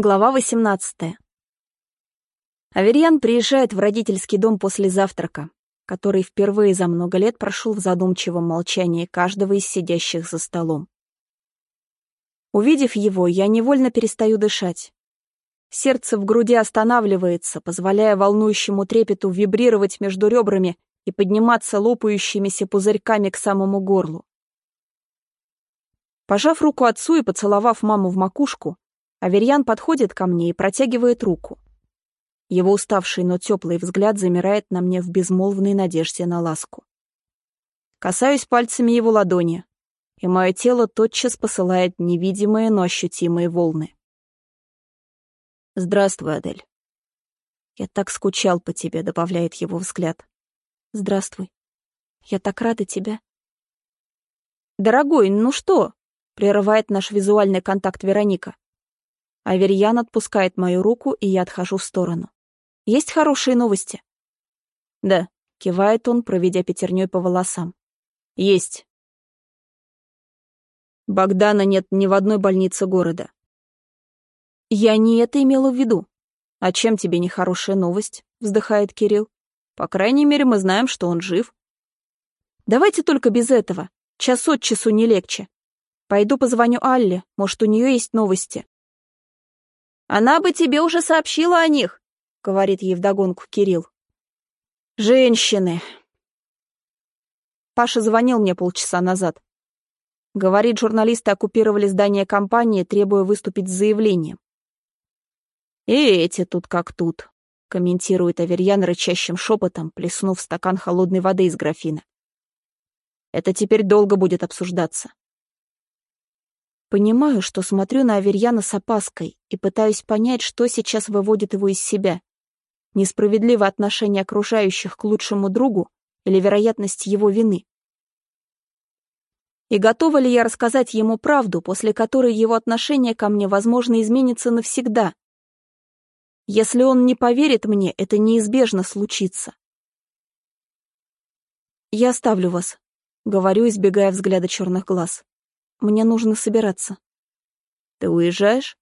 Глава 18. Аверьян приезжает в родительский дом после завтрака, который впервые за много лет прошел в задумчивом молчании каждого из сидящих за столом. Увидев его, я невольно перестаю дышать. Сердце в груди останавливается, позволяя волнующему трепету вибрировать между ребрами и подниматься лопающимися пузырьками к самому горлу. Пожав руку отцу и поцеловав маму в макушку, Аверьян подходит ко мне и протягивает руку. Его уставший, но теплый взгляд замирает на мне в безмолвной надежде на ласку. Касаюсь пальцами его ладони, и мое тело тотчас посылает невидимые, но ощутимые волны. «Здравствуй, Адель». «Я так скучал по тебе», — добавляет его взгляд. «Здравствуй. Я так рада тебя». «Дорогой, ну что?» — прерывает наш визуальный контакт Вероника. Аверьян отпускает мою руку, и я отхожу в сторону. «Есть хорошие новости?» «Да», — кивает он, проведя пятерней по волосам. «Есть». Богдана нет ни в одной больнице города. «Я не это имела в виду». «А чем тебе нехорошая новость?» — вздыхает Кирилл. «По крайней мере, мы знаем, что он жив». «Давайте только без этого. Час от часу не легче. Пойду позвоню Алле, может, у нее есть новости». Она бы тебе уже сообщила о них, говорит ей вдогонку Кирилл. Женщины. Паша звонил мне полчаса назад. Говорит, журналисты оккупировали здание компании, требуя выступить с заявлением. И эти тут как тут, комментирует Аверьян рычащим шепотом, плеснув стакан холодной воды из графина. Это теперь долго будет обсуждаться. Понимаю, что смотрю на Аверьяна с опаской и пытаюсь понять, что сейчас выводит его из себя. Несправедливое отношение окружающих к лучшему другу или вероятность его вины. И готова ли я рассказать ему правду, после которой его отношение ко мне, возможно, изменится навсегда? Если он не поверит мне, это неизбежно случится. «Я оставлю вас», — говорю, избегая взгляда черных глаз. Мне нужно собираться. Ты уезжаешь?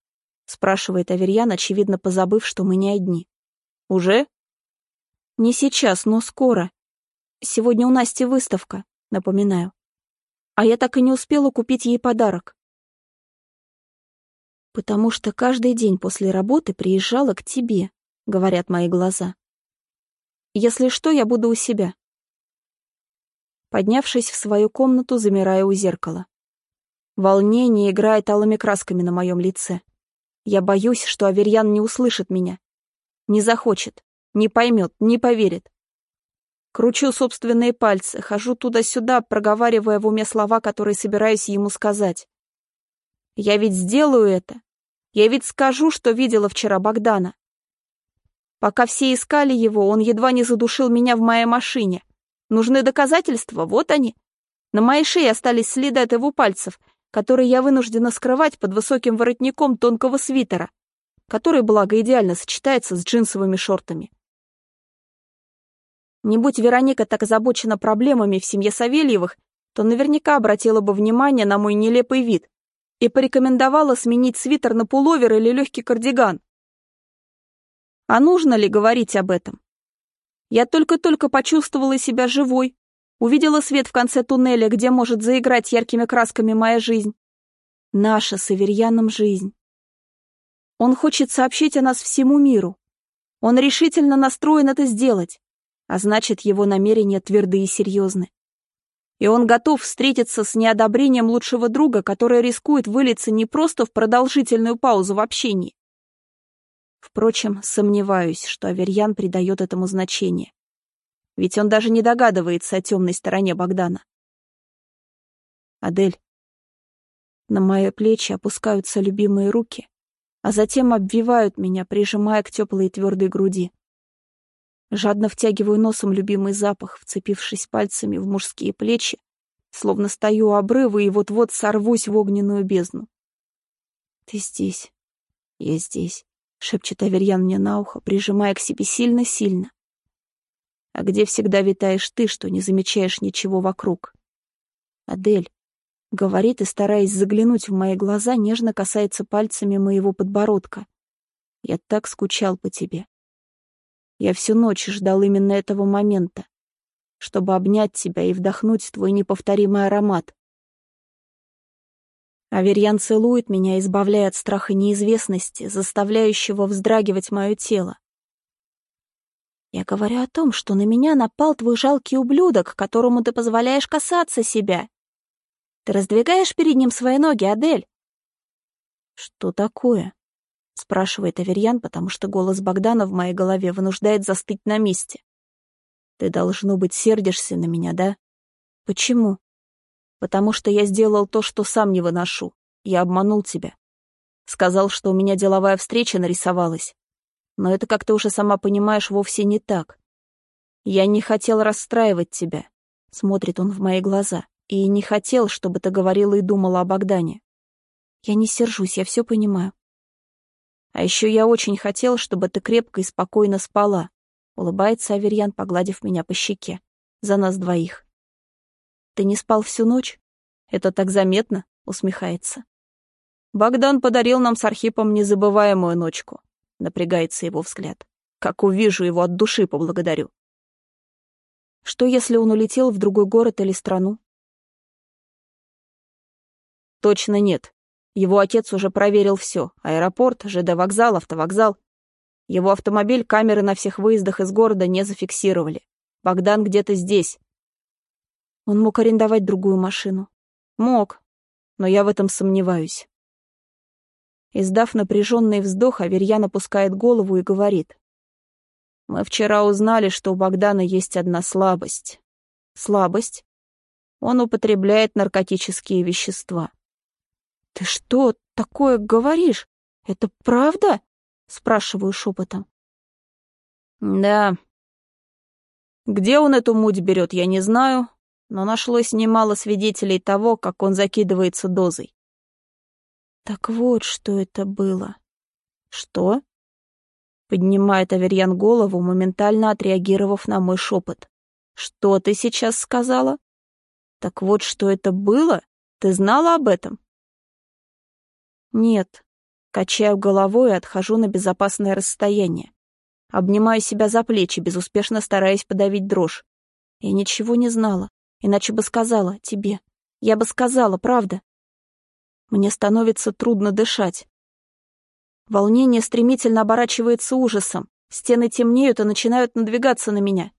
спрашивает Аверьян, очевидно позабыв, что мы не одни. Уже? Не сейчас, но скоро. Сегодня у Насти выставка, напоминаю. А я так и не успела купить ей подарок. Потому что каждый день после работы приезжала к тебе, говорят мои глаза. Если что, я буду у себя. Поднявшись в свою комнату, замираю у зеркала. Волнение играет алыми красками на моем лице. Я боюсь, что Аверьян не услышит меня. Не захочет, не поймет, не поверит. Кручу собственные пальцы, хожу туда-сюда, проговаривая в уме слова, которые собираюсь ему сказать. Я ведь сделаю это. Я ведь скажу, что видела вчера Богдана. Пока все искали его, он едва не задушил меня в моей машине. Нужны доказательства, вот они. На моей шее остались следы от его пальцев, который я вынуждена скрывать под высоким воротником тонкого свитера, который, благо, идеально сочетается с джинсовыми шортами. Не будь Вероника так озабочена проблемами в семье Савельевых, то наверняка обратила бы внимание на мой нелепый вид и порекомендовала сменить свитер на пуловер или легкий кардиган. А нужно ли говорить об этом? Я только-только почувствовала себя живой, Увидела свет в конце туннеля, где может заиграть яркими красками моя жизнь. Наша с Аверьяном жизнь. Он хочет сообщить о нас всему миру. Он решительно настроен это сделать, а значит, его намерения тверды и серьезны. И он готов встретиться с неодобрением лучшего друга, которое рискует вылиться не просто в продолжительную паузу в общении. Впрочем, сомневаюсь, что Аверьян придает этому значение ведь он даже не догадывается о темной стороне Богдана. Адель. На мои плечи опускаются любимые руки, а затем обвивают меня, прижимая к теплой и твердой груди. Жадно втягиваю носом любимый запах, вцепившись пальцами в мужские плечи, словно стою у обрыва и вот-вот сорвусь в огненную бездну. «Ты здесь, я здесь», — шепчет Аверьян мне на ухо, прижимая к себе сильно-сильно а где всегда витаешь ты, что не замечаешь ничего вокруг. Адель, говорит и, стараясь заглянуть в мои глаза, нежно касается пальцами моего подбородка, Я так скучал по тебе. Я всю ночь ждал именно этого момента, чтобы обнять тебя и вдохнуть твой неповторимый аромат. Аверьян целует меня, избавляя от страха неизвестности, заставляющего вздрагивать мое тело. Я говорю о том, что на меня напал твой жалкий ублюдок, которому ты позволяешь касаться себя. Ты раздвигаешь перед ним свои ноги, Адель. Что такое? спрашивает Аверьян, потому что голос Богдана в моей голове вынуждает застыть на месте. Ты, должно быть, сердишься на меня, да? Почему? Потому что я сделал то, что сам не выношу. Я обманул тебя. Сказал, что у меня деловая встреча нарисовалась. Но это, как ты уже сама понимаешь, вовсе не так. Я не хотел расстраивать тебя, смотрит он в мои глаза, и не хотел, чтобы ты говорила и думала о Богдане. Я не сержусь, я все понимаю. А еще я очень хотел, чтобы ты крепко и спокойно спала, улыбается Аверьян, погладив меня по щеке. За нас двоих. Ты не спал всю ночь? Это так заметно, усмехается. Богдан подарил нам с Архипом незабываемую ночку. Напрягается его взгляд. Как увижу его, от души поблагодарю. Что, если он улетел в другой город или страну? Точно нет. Его отец уже проверил все. Аэропорт, ЖД вокзал, автовокзал. Его автомобиль камеры на всех выездах из города не зафиксировали. Богдан где-то здесь. Он мог арендовать другую машину. Мог, но я в этом сомневаюсь. Издав напряженный вздох, Аверьян опускает голову и говорит. «Мы вчера узнали, что у Богдана есть одна слабость». «Слабость?» Он употребляет наркотические вещества. «Ты что такое говоришь? Это правда?» — спрашиваю шепотом. «Да. Где он эту муть берет, я не знаю, но нашлось немало свидетелей того, как он закидывается дозой. Так вот, что это было. Что? Поднимает Аверьян голову, моментально отреагировав на мой шепот. Что ты сейчас сказала? Так вот, что это было? Ты знала об этом? Нет. Качаю головой и отхожу на безопасное расстояние. Обнимаю себя за плечи, безуспешно стараясь подавить дрожь. Я ничего не знала, иначе бы сказала тебе. Я бы сказала, правда. Мне становится трудно дышать. Волнение стремительно оборачивается ужасом. Стены темнеют и начинают надвигаться на меня.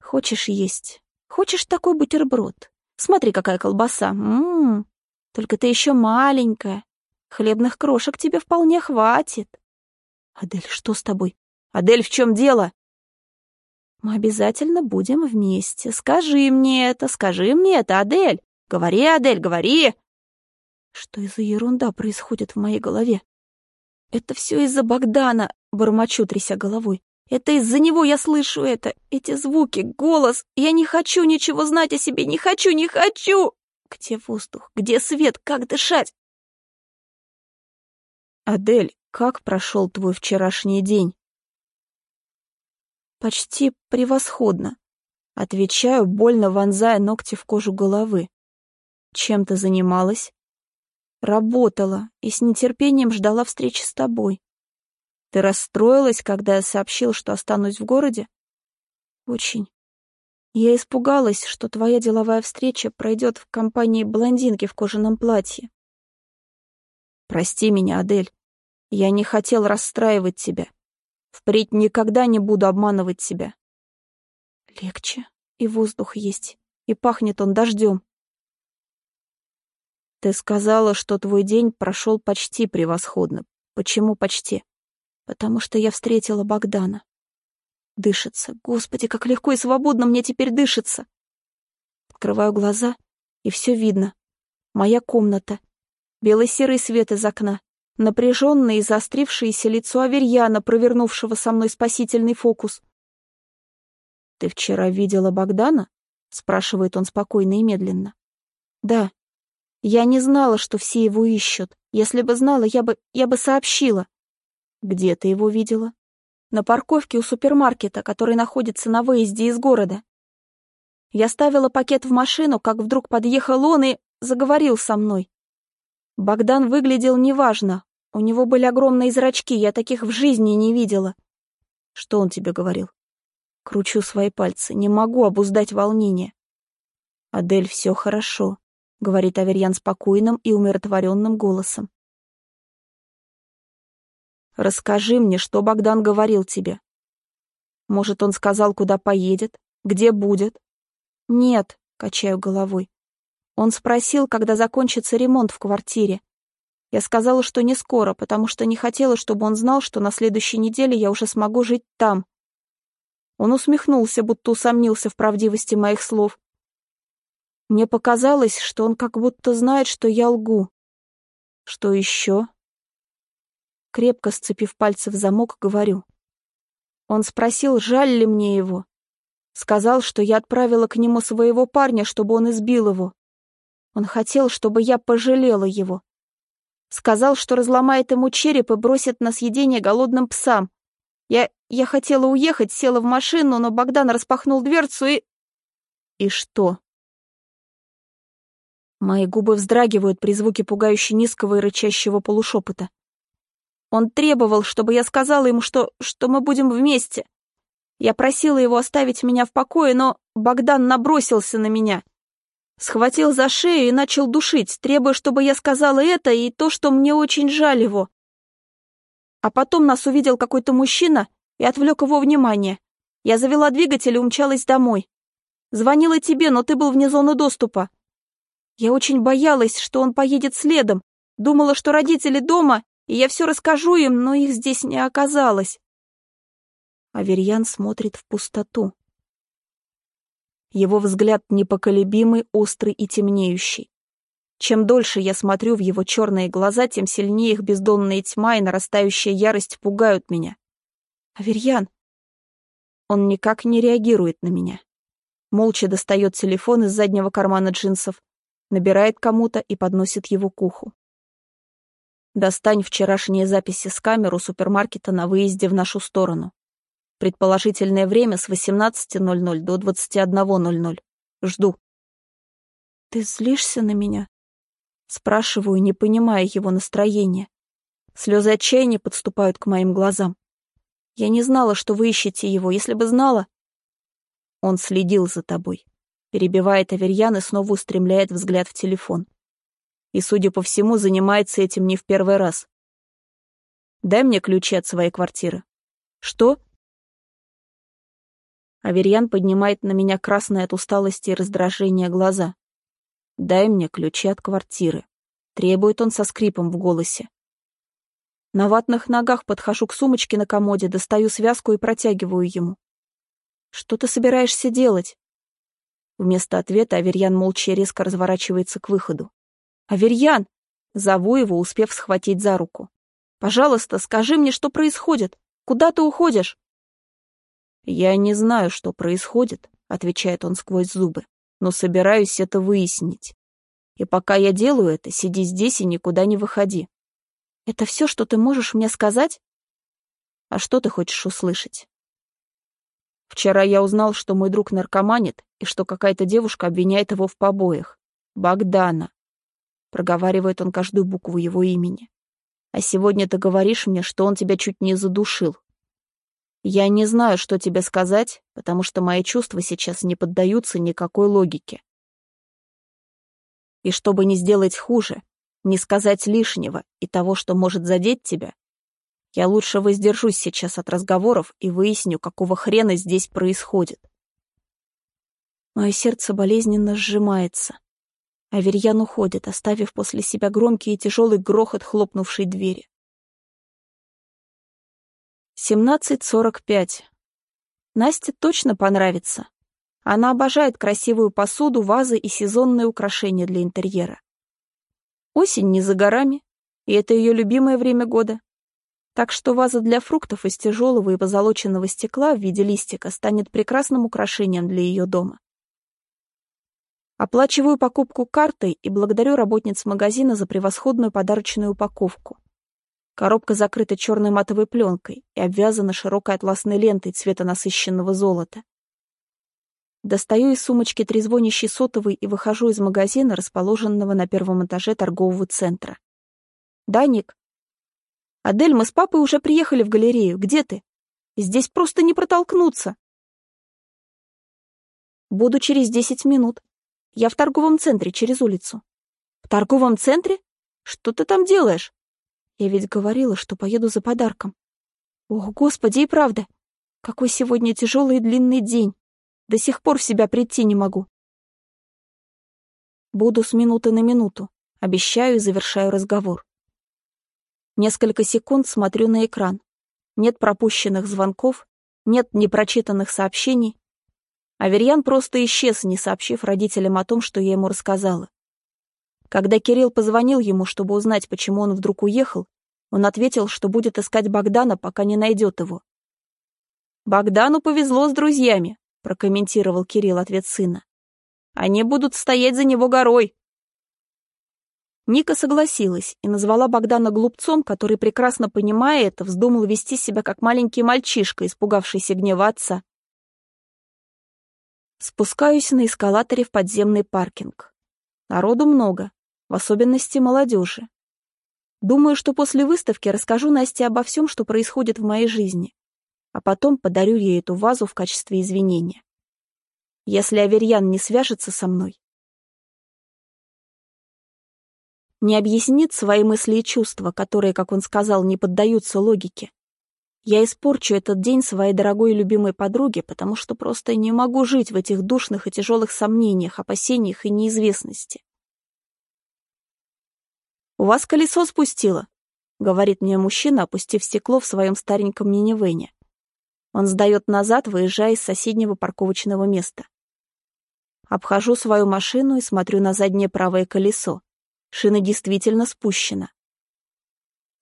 Хочешь есть? Хочешь такой бутерброд? Смотри, какая колбаса. Ммм, только ты еще маленькая. Хлебных крошек тебе вполне хватит. Адель, что с тобой? Адель, в чем дело? Мы обязательно будем вместе. Скажи мне это, скажи мне это, Адель. Говори, Адель, говори. Что из за ерунда происходит в моей голове? Это все из-за Богдана, бормочу, тряся головой. Это из-за него я слышу это, эти звуки, голос. Я не хочу ничего знать о себе, не хочу, не хочу. Где воздух? Где свет? Как дышать? Адель, как прошел твой вчерашний день? Почти превосходно. Отвечаю, больно вонзая ногти в кожу головы. Чем ты занималась? Работала и с нетерпением ждала встречи с тобой. Ты расстроилась, когда я сообщил, что останусь в городе? Очень. Я испугалась, что твоя деловая встреча пройдет в компании блондинки в кожаном платье. Прости меня, Адель. Я не хотел расстраивать тебя. Впредь никогда не буду обманывать тебя. Легче, и воздух есть, и пахнет он дождем. Ты сказала, что твой день прошел почти превосходно. Почему почти? Потому что я встретила Богдана. Дышится. Господи, как легко и свободно мне теперь дышится. Открываю глаза, и все видно. Моя комната. Белый-серый свет из окна. Напряженное и заострившееся лицо Аверьяна, провернувшего со мной спасительный фокус. «Ты вчера видела Богдана?» — спрашивает он спокойно и медленно. «Да», я не знала, что все его ищут. Если бы знала, я бы... я бы сообщила. Где ты его видела? На парковке у супермаркета, который находится на выезде из города. Я ставила пакет в машину, как вдруг подъехал он и заговорил со мной. Богдан выглядел неважно. У него были огромные зрачки, я таких в жизни не видела. Что он тебе говорил? Кручу свои пальцы, не могу обуздать волнение. «Адель, все хорошо», — говорит Аверьян спокойным и умиротворенным голосом. «Расскажи мне, что Богдан говорил тебе. Может, он сказал, куда поедет, где будет?» «Нет», — качаю головой. Он спросил, когда закончится ремонт в квартире. Я сказала, что не скоро, потому что не хотела, чтобы он знал, что на следующей неделе я уже смогу жить там. Он усмехнулся, будто усомнился в правдивости моих слов. Мне показалось, что он как будто знает, что я лгу. Что еще? Крепко сцепив пальцы в замок, говорю. Он спросил, жаль ли мне его. Сказал, что я отправила к нему своего парня, чтобы он избил его. Он хотел, чтобы я пожалела его. Сказал, что разломает ему череп и бросит на съедение голодным псам. Я... я хотела уехать, села в машину, но Богдан распахнул дверцу и... И что? Мои губы вздрагивают при звуке пугающе низкого и рычащего полушепота. Он требовал, чтобы я сказала ему, что... что мы будем вместе. Я просила его оставить меня в покое, но Богдан набросился на меня. Схватил за шею и начал душить, требуя, чтобы я сказала это и то, что мне очень жаль его. А потом нас увидел какой-то мужчина и отвлек его внимание. Я завела двигатель и умчалась домой. Звонила тебе, но ты был вне зоны доступа. Я очень боялась, что он поедет следом. Думала, что родители дома, и я все расскажу им, но их здесь не оказалось. Аверьян смотрит в пустоту. Его взгляд непоколебимый, острый и темнеющий. Чем дольше я смотрю в его черные глаза, тем сильнее их бездонная тьма и нарастающая ярость пугают меня. Аверьян! Он никак не реагирует на меня. Молча достает телефон из заднего кармана джинсов, набирает кому-то и подносит его к уху. Достань вчерашние записи с камеру супермаркета на выезде в нашу сторону. Предположительное время с 18.00 до 21.00. Жду. Ты злишься на меня? Спрашиваю, не понимая его настроения. Слезы отчаяния подступают к моим глазам. Я не знала, что вы ищете его. Если бы знала... Он следил за тобой перебивает Аверьян и снова устремляет взгляд в телефон. И, судя по всему, занимается этим не в первый раз. Дай мне ключи от своей квартиры. Что? Аверьян поднимает на меня красные от усталости и раздражения глаза. Дай мне ключи от квартиры. Требует он со скрипом в голосе. На ватных ногах подхожу к сумочке на комоде, достаю связку и протягиваю ему. Что ты собираешься делать? Вместо ответа Аверьян молча резко разворачивается к выходу. «Аверьян!» Зову его, успев схватить за руку. «Пожалуйста, скажи мне, что происходит? Куда ты уходишь?» «Я не знаю, что происходит», — отвечает он сквозь зубы, «но собираюсь это выяснить. И пока я делаю это, сиди здесь и никуда не выходи». «Это все, что ты можешь мне сказать?» «А что ты хочешь услышать?» Вчера я узнал, что мой друг наркоманит и что какая-то девушка обвиняет его в побоях. Богдана. Проговаривает он каждую букву его имени. А сегодня ты говоришь мне, что он тебя чуть не задушил. Я не знаю, что тебе сказать, потому что мои чувства сейчас не поддаются никакой логике. И чтобы не сделать хуже, не сказать лишнего и того, что может задеть тебя, я лучше воздержусь сейчас от разговоров и выясню, какого хрена здесь происходит. Мое сердце болезненно сжимается. Аверьян уходит, оставив после себя громкий и тяжелый грохот хлопнувшей двери. 17.45. Насте точно понравится. Она обожает красивую посуду, вазы и сезонные украшения для интерьера. Осень не за горами, и это ее любимое время года. Так что ваза для фруктов из тяжелого и позолоченного стекла в виде листика станет прекрасным украшением для ее дома. Оплачиваю покупку картой и благодарю работниц магазина за превосходную подарочную упаковку. Коробка закрыта черной матовой пленкой и обвязана широкой атласной лентой цвета насыщенного золота. Достаю из сумочки трезвонящий сотовый и выхожу из магазина, расположенного на первом этаже торгового центра. «Да, Ник?» «Адель, мы с папой уже приехали в галерею. Где ты? Здесь просто не протолкнуться». «Буду через десять минут. Я в торговом центре, через улицу». «В торговом центре? Что ты там делаешь?» «Я ведь говорила, что поеду за подарком». «Ох, господи, и правда. Какой сегодня тяжелый и длинный день. До сих пор в себя прийти не могу». Буду с минуты на минуту. Обещаю и завершаю разговор. Несколько секунд смотрю на экран. Нет пропущенных звонков, нет непрочитанных сообщений. Аверьян просто исчез, не сообщив родителям о том, что я ему рассказала. Когда Кирилл позвонил ему, чтобы узнать, почему он вдруг уехал, он ответил, что будет искать Богдана, пока не найдет его. «Богдану повезло с друзьями», — прокомментировал Кирилл ответ сына. «Они будут стоять за него горой». Ника согласилась и назвала Богдана глупцом, который, прекрасно понимая это, вздумал вести себя как маленький мальчишка, испугавшийся гнева отца. Спускаюсь на эскалаторе в подземный паркинг. Народу много, в особенности молодежи. Думаю, что после выставки расскажу Насте обо всем, что происходит в моей жизни, а потом подарю ей эту вазу в качестве извинения. Если Аверьян не свяжется со мной, не объяснит свои мысли и чувства, которые, как он сказал, не поддаются логике. Я испорчу этот день своей дорогой и любимой подруге, потому что просто не могу жить в этих душных и тяжелых сомнениях, опасениях и неизвестности. «У вас колесо спустило», — говорит мне мужчина, опустив стекло в своем стареньком минивэне. Он сдает назад, выезжая из соседнего парковочного места. Обхожу свою машину и смотрю на заднее правое колесо. Шина действительно спущена.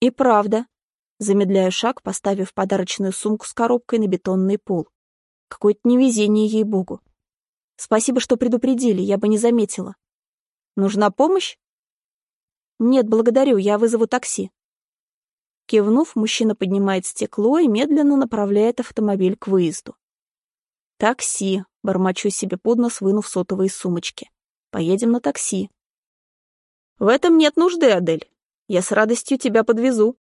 И правда. Замедляю шаг, поставив подарочную сумку с коробкой на бетонный пол. Какое-то невезение ей-богу. Спасибо, что предупредили, я бы не заметила. Нужна помощь? Нет, благодарю, я вызову такси. Кивнув, мужчина поднимает стекло и медленно направляет автомобиль к выезду. «Такси», — бормочу себе под нос, вынув сотовые сумочки. «Поедем на такси». «В этом нет нужды, Адель. Я с радостью тебя подвезу».